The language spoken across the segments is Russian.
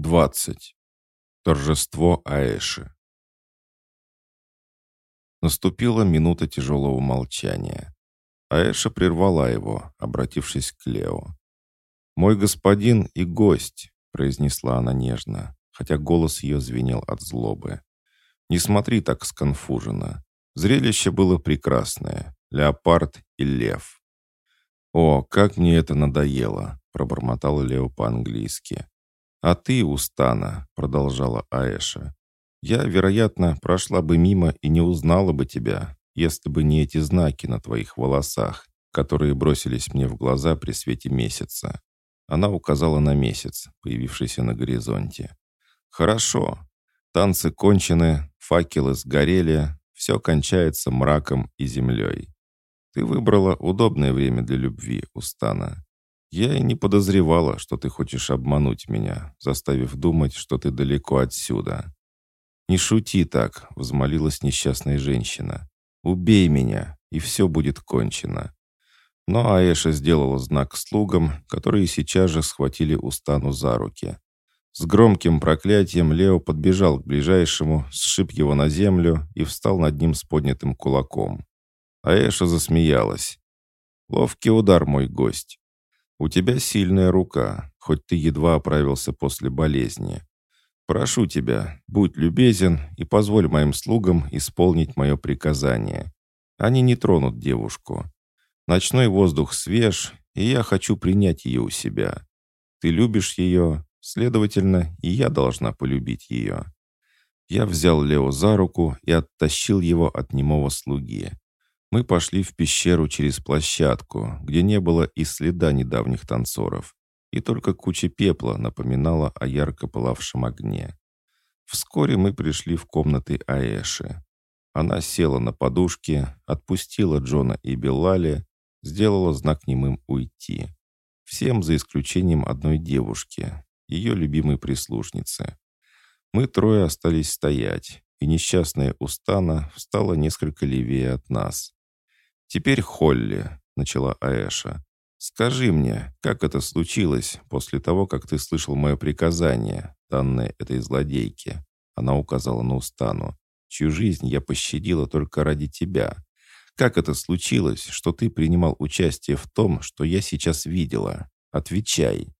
20. Торжество Аэши. Наступила минута тяжелого молчания. Аэша прервала его, обратившись к Лео. «Мой господин и гость», — произнесла она нежно, хотя голос ее звенел от злобы. «Не смотри так сконфуженно. Зрелище было прекрасное. Леопард и лев». «О, как мне это надоело!» — пробормотал Лео по-английски. «А ты, Устана», — продолжала Аэша, «я, вероятно, прошла бы мимо и не узнала бы тебя, если бы не эти знаки на твоих волосах, которые бросились мне в глаза при свете месяца». Она указала на месяц, появившийся на горизонте. «Хорошо. Танцы кончены, факелы сгорели, все кончается мраком и землей. Ты выбрала удобное время для любви, Устана. Я и не подозревала, что ты хочешь обмануть меня, заставив думать, что ты далеко отсюда. Не шути так, взмолилась несчастная женщина. Убей меня, и все будет кончено. Но Аэша сделала знак слугам, которые сейчас же схватили Устану за руки. С громким проклятием Лео подбежал к ближайшему, сшиб его на землю и встал над ним с поднятым кулаком. Аэша засмеялась. «Ловкий удар, мой гость. У тебя сильная рука, хоть ты едва оправился после болезни. Прошу тебя, будь любезен и позволь моим слугам исполнить мое приказание. Они не тронут девушку. Ночной воздух свеж, и я хочу принять ее у себя. Ты любишь ее, следовательно, и я должна полюбить ее». Я взял Лео за руку и оттащил его от немого слуги. Мы пошли в пещеру через площадку, где не было и следа недавних танцоров, и только куча пепла напоминала о ярко пылавшем огне. Вскоре мы пришли в комнаты Аэши. Она села на подушке, отпустила Джона и Беллали, сделала знак немым уйти. Всем за исключением одной девушки, ее любимой прислужницы. Мы трое остались стоять, и несчастная Устана встала несколько левее от нас. «Теперь Холли», — начала Аэша. «Скажи мне, как это случилось после того, как ты слышал мое приказание, данное этой злодейке?» Она указала на Устану. «Чью жизнь я пощадила только ради тебя. Как это случилось, что ты принимал участие в том, что я сейчас видела? Отвечай!»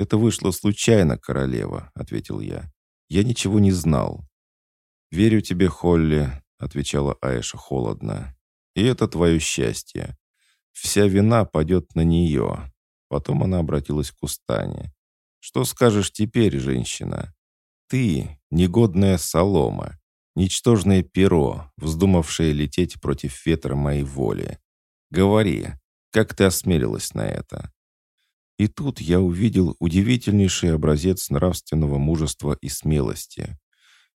«Это вышло случайно, королева», — ответил я. «Я ничего не знал». «Верю тебе, Холли», — отвечала Аэша холодно. И это твое счастье. Вся вина падет на нее. Потом она обратилась к Устане. Что скажешь теперь, женщина? Ты — негодная солома, ничтожное перо, вздумавшее лететь против ветра моей воли. Говори, как ты осмелилась на это?» И тут я увидел удивительнейший образец нравственного мужества и смелости.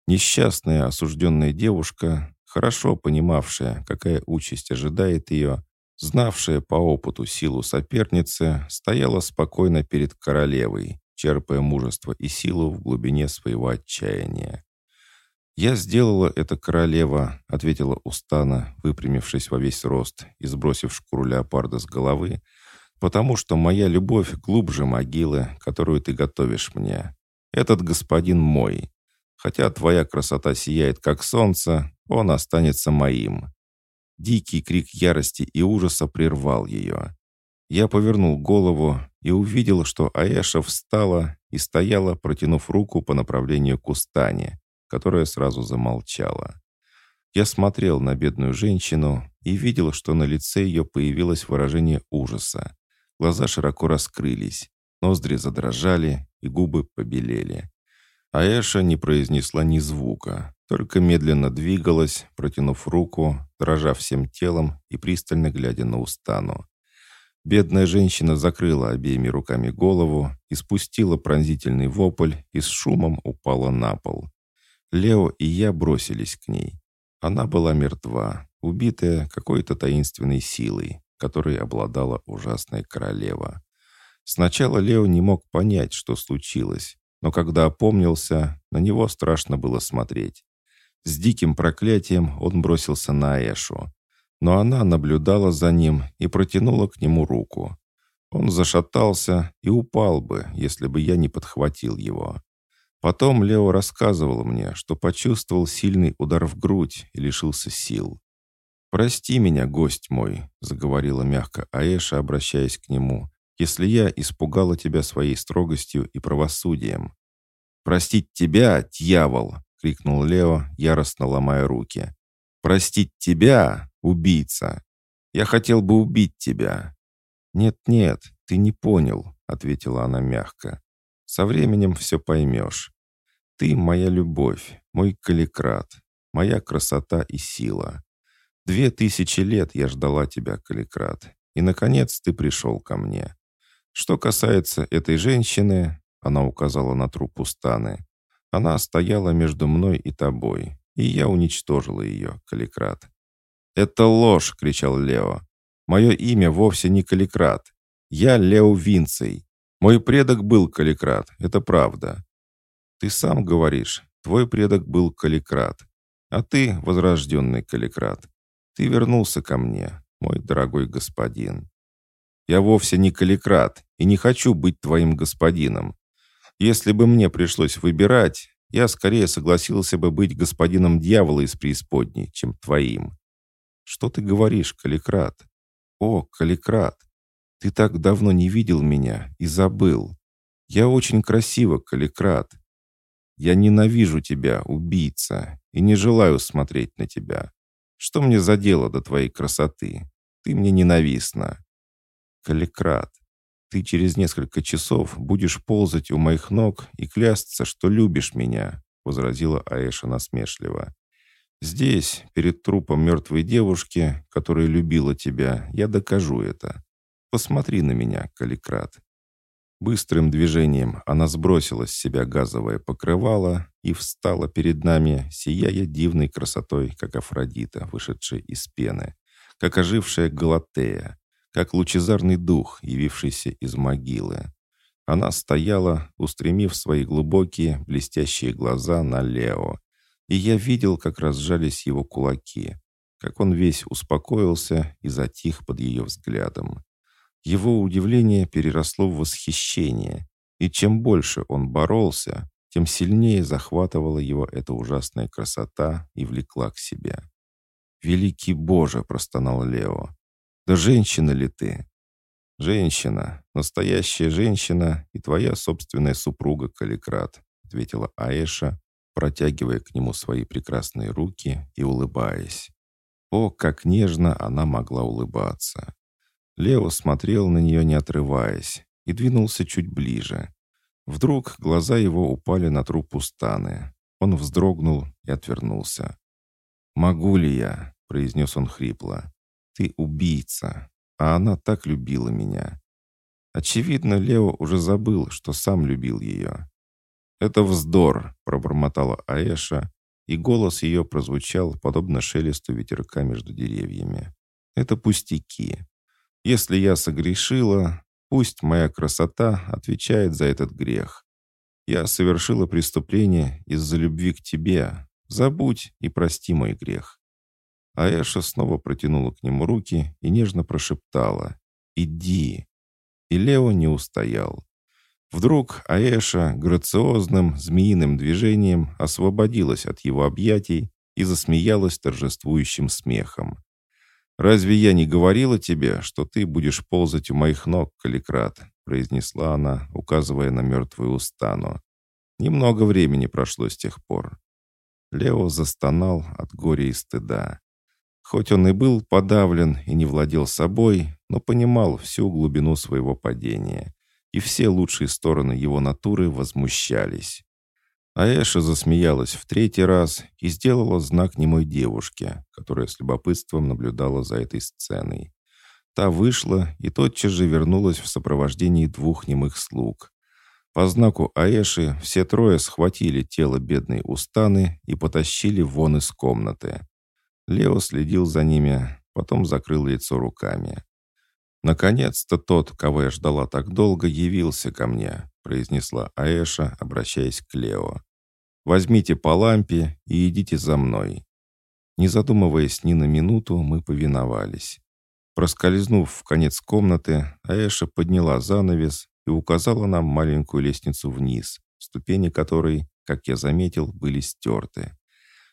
Несчастная осужденная девушка хорошо понимавшая, какая участь ожидает ее, знавшая по опыту силу соперницы, стояла спокойно перед королевой, черпая мужество и силу в глубине своего отчаяния. «Я сделала это, королева», — ответила Устана, выпрямившись во весь рост и сбросив шкуру леопарда с головы, «потому что моя любовь глубже могилы, которую ты готовишь мне. Этот господин мой. Хотя твоя красота сияет, как солнце, он останется моим». Дикий крик ярости и ужаса прервал ее. Я повернул голову и увидел, что Аэша встала и стояла, протянув руку по направлению к Устане, которая сразу замолчала. Я смотрел на бедную женщину и видел, что на лице ее появилось выражение ужаса. Глаза широко раскрылись, ноздри задрожали и губы побелели. Аэша не произнесла ни звука, только медленно двигалась, протянув руку, дрожа всем телом и пристально глядя на Устану. Бедная женщина закрыла обеими руками голову и спустила пронзительный вопль и с шумом упала на пол. Лео и я бросились к ней. Она была мертва, убитая какой-то таинственной силой, которой обладала ужасная королева. Сначала Лео не мог понять, что случилось, но когда опомнился, на него страшно было смотреть. С диким проклятием он бросился на Эшу, но она наблюдала за ним и протянула к нему руку. Он зашатался и упал бы, если бы я не подхватил его. Потом Лео рассказывал мне, что почувствовал сильный удар в грудь и лишился сил. «Прости меня, гость мой», — заговорила мягко Аэша, обращаясь к нему, «если я испугала тебя своей строгостью и правосудием». «Простить тебя, дьявол!» — крикнул Лео, яростно ломая руки. «Простить тебя, убийца! Я хотел бы убить тебя!» «Нет-нет, ты не понял», — ответила она мягко. «Со временем все поймешь. Ты моя любовь, мой каликрат, моя красота и сила. Две тысячи лет я ждала тебя, каликрат, и, наконец, ты пришел ко мне. Что касается этой женщины, она указала на труп Устаны, она стояла между мной и тобой, и я уничтожила ее, каликрат. «Это ложь!» — кричал Лео. «Мое имя вовсе не Каликрат. Я Лео Винцей. Мой предок был Каликрат, это правда. Ты сам говоришь, твой предок был Каликрат, а ты возрожденный Каликрат. Ты вернулся ко мне, мой дорогой господин. Я вовсе не Каликрат и не хочу быть твоим господином. Если бы мне пришлось выбирать, я скорее согласился бы быть господином дьявола из преисподней, чем твоим. Что ты говоришь, Каликрат? О, Каликрат, ты так давно не видел меня и забыл. Я очень красива, Каликрат. Я ненавижу тебя, убийца, и не желаю смотреть на тебя. Что мне за дело до твоей красоты? Ты мне ненавистна. Каликрат, ты через несколько часов будешь ползать у моих ног и клясться, что любишь меня, возразила Аэша насмешливо. Здесь, перед трупом мертвой девушки, которая любила тебя, я докажу это. Посмотри на меня, Каликрат. Быстрым движением она сбросила с себя газовое покрывало и встала перед нами, сияя дивной красотой, как Афродита, вышедшая из пены, как ожившая Галатея, как лучезарный дух, явившийся из могилы. Она стояла, устремив свои глубокие, блестящие глаза на Лео, и я видел, как разжались его кулаки, как он весь успокоился и затих под ее взглядом. Его удивление переросло в восхищение, и чем больше он боролся, тем сильнее захватывала его эта ужасная красота и влекла к себе. «Великий Боже!» — простонал Лео. «Да женщина ли ты?» «Женщина, настоящая женщина и твоя собственная супруга Каликрат», — ответила Аэша, протягивая к нему свои прекрасные руки и улыбаясь. О, как нежно она могла улыбаться! Лео смотрел на нее, не отрываясь, и двинулся чуть ближе. Вдруг глаза его упали на труп Пустаны. Он вздрогнул и отвернулся. «Могу ли я?» — произнес он хрипло. «Ты убийца, а она так любила меня». Очевидно, Лео уже забыл, что сам любил ее. «Это вздор», — пробормотала Аэша, и голос ее прозвучал, подобно шелесту ветерка между деревьями. «Это пустяки. Если я согрешила, пусть моя красота отвечает за этот грех. Я совершила преступление из-за любви к тебе. Забудь и прости мой грех». Аэша снова протянула к нему руки и нежно прошептала «Иди». И Лео не устоял. Вдруг Аэша грациозным змеиным движением освободилась от его объятий и засмеялась торжествующим смехом. «Разве я не говорила тебе, что ты будешь ползать у моих ног, Каликрат?» произнесла она, указывая на мертвую устану. Немного времени прошло с тех пор. Лео застонал от горя и стыда. Хоть он и был подавлен и не владел собой, но понимал всю глубину своего падения, и все лучшие стороны его натуры возмущались. Аэша засмеялась в третий раз и сделала знак немой девушке, которая с любопытством наблюдала за этой сценой. Та вышла и тотчас же вернулась в сопровождении двух немых слуг. По знаку Аэши все трое схватили тело бедной Устаны и потащили вон из комнаты. Лео следил за ними, потом закрыл лицо руками. «Наконец-то тот, кого я ждала так долго, явился ко мне», произнесла Аэша, обращаясь к Лео. «Возьмите по лампе и идите за мной». Не задумываясь ни на минуту, мы повиновались. Проскользнув в конец комнаты, Аэша подняла занавес и указала нам маленькую лестницу вниз, ступени которой как я заметил, были стерты.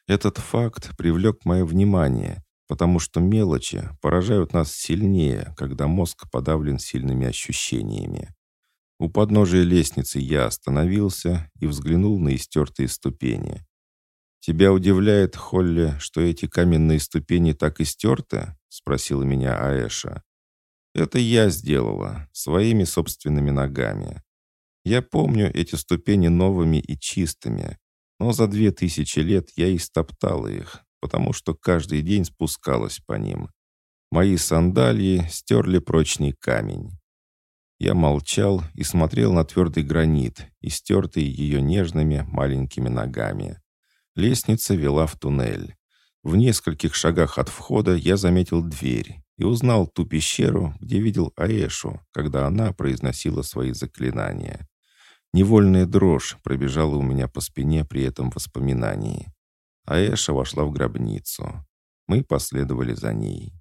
Этот факт привлек мое внимание, потому что мелочи поражают нас сильнее, когда мозг подавлен сильными ощущениями. У подножия лестницы я остановился и взглянул на истертые ступени. «Тебя удивляет, Холли, что эти каменные ступени так истерты?» — спросила меня Аэша. «Это я сделала, своими собственными ногами. Я помню эти ступени новыми и чистыми, но за две тысячи лет я истоптала их, потому что каждый день спускалась по ним. Мои сандалии стерли прочный камень. Я молчал и смотрел на твердый гранит, истертый ее нежными маленькими ногами. Лестница вела в туннель. В нескольких шагах от входа я заметил дверь и узнал ту пещеру, где видел Аэшу, когда она произносила свои заклинания. Невольная дрожь пробежала у меня по спине при этом воспоминании. Аэша вошла в гробницу. Мы последовали за ней.